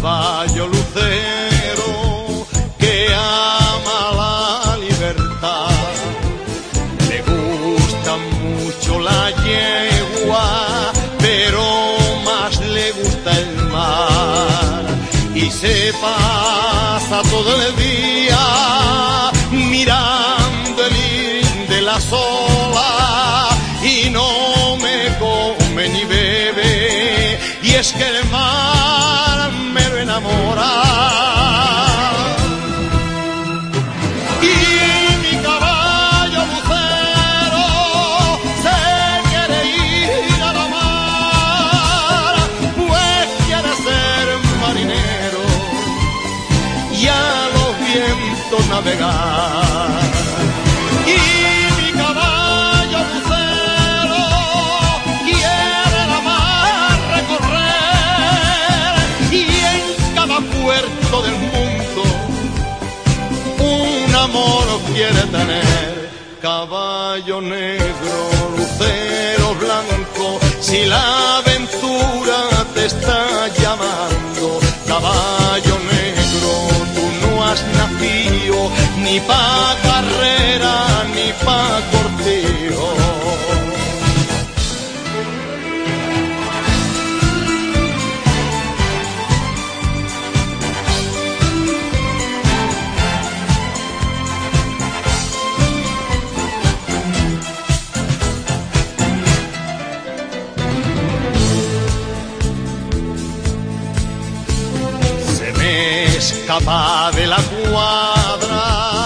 caballo lucero que ama la libertad. Le gusta mucho la yegua, pero más le gusta el mar. Y se pasa todo el día mirando el ir de la sola y no me come ni bebe. Y es que el mar navegar y mi caballo lucero quiere la mar recorrer y en cada puerto del mundo un amor quiere tener. Caballo negro, lucero blanco, si la pa' carrera ni pa' cortijo. se me escapa de la cuadra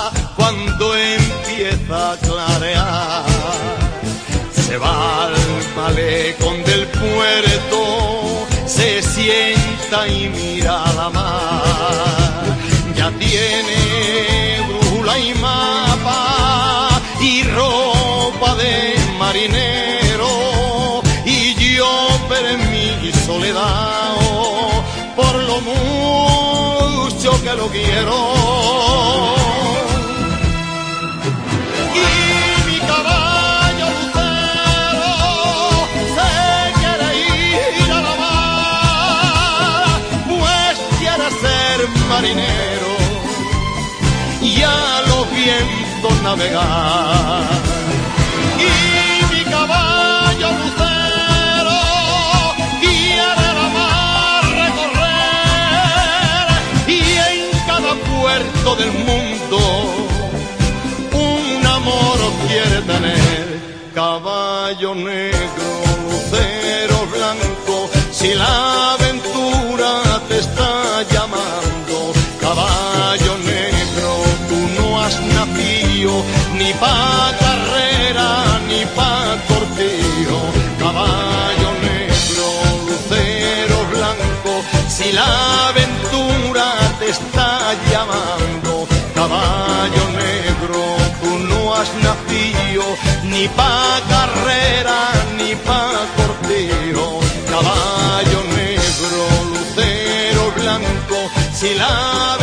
malecón del puerto, se sienta y mira la mar. Ya tiene brújula y mapa y ropa de marinero y yo mi soledad por lo mucho que lo quiero. Y a los vientos navegar. Y mi caballo lucero quiere la mar recorrer y en cada puerto del mundo un amor quiere tener. Caballo negro, lucero blanco, si la nacido ni pa' carrera ni pa' cortijo. Caballo negro, lucero blanco, si la aventura te está llamando. Caballo negro, tú no has nacido ni pa' carrera ni pa' cortijo. Caballo negro, lucero blanco, si la